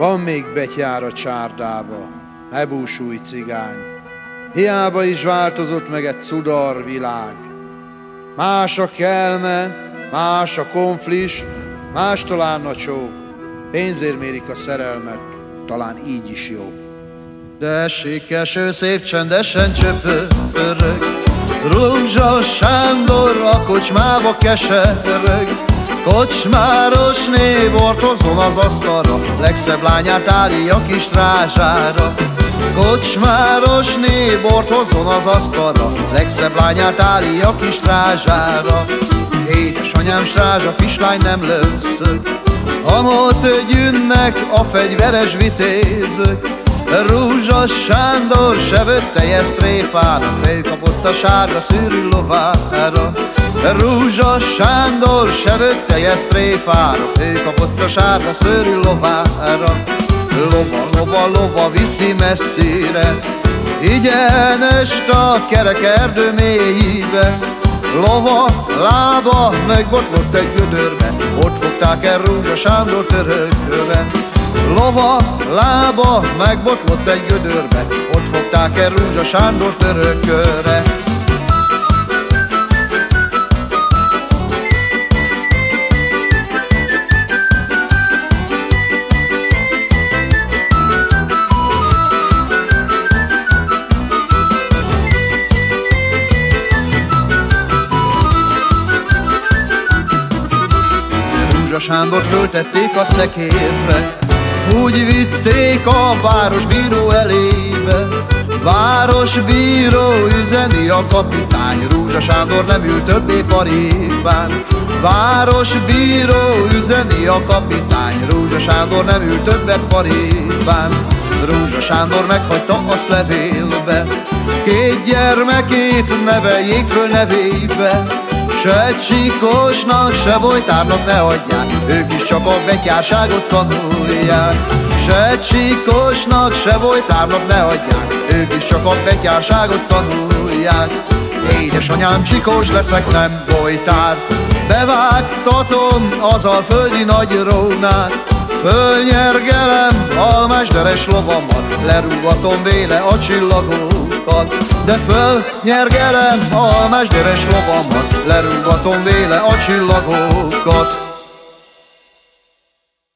Van még betyár a csárdába, ne búsulj cigány. Hiába is változott meg egy cudar világ. Más a kelme, más a konflis, más talán a csók. Pénzért mérik a szerelmet, talán így is jó. De esik eső, szép csendesen csöpörög, Rózsa Sándor a kocsmába kesereg, Kocsmáros név ortozom az asztalra, Legszebb lányát állí a kis rázsára. Kocsmáros név ortozom az asztalra, Legszebb lányát állí a kis rázsára. Édesanyám strázsa, kislány nem lőszök, Amott gyűnnek a fegyveres vitézök, Rúzsas Sándor se vötte tréfának, Felkapott a sárga szűrű lovára. Rúzsas Sándor se vötte tréfának, Felkapott a sárga szűrű lovára. Lova, lova, lova viszi messzire, Igyenest a kerek erdő mélyébe, Lova, lába megbotlott egy gödörbe, Ott fogták el Rúzsa Sándor törökköre. Lova, lába megbotlott egy gödörbe, Ott fogták el Rúzsa Sándor törökköre. Sándor föltették a szekérre, úgy vitték a városbíró elébe. Városbíró üzeni a kapitány. Rúzsa Sándor nem ül többé parépán Városbíró üzeni a kapitány. Rúzsa Sándor nem ül többet parépán Rúzsa Sándor meghagyta azt levélbe. Két gyermekét neveljék föl nevébe Se Csikosnak, se Vojtárnak ne adják Ők is csak a betyárságot tanulják. Se Csikosnak, se Vojtárnak ne adják Ők is csak a betyárságot tanulják. Édesanyám Csikós leszek, nem Vojtár Bevágtatom az a földi nagy rónát. Fölnyergelem almás deres lovamat. Lerúgatom véle a csillagokat De fölnyergelem almás deres lovamat Lerúgatom véle a csillagokat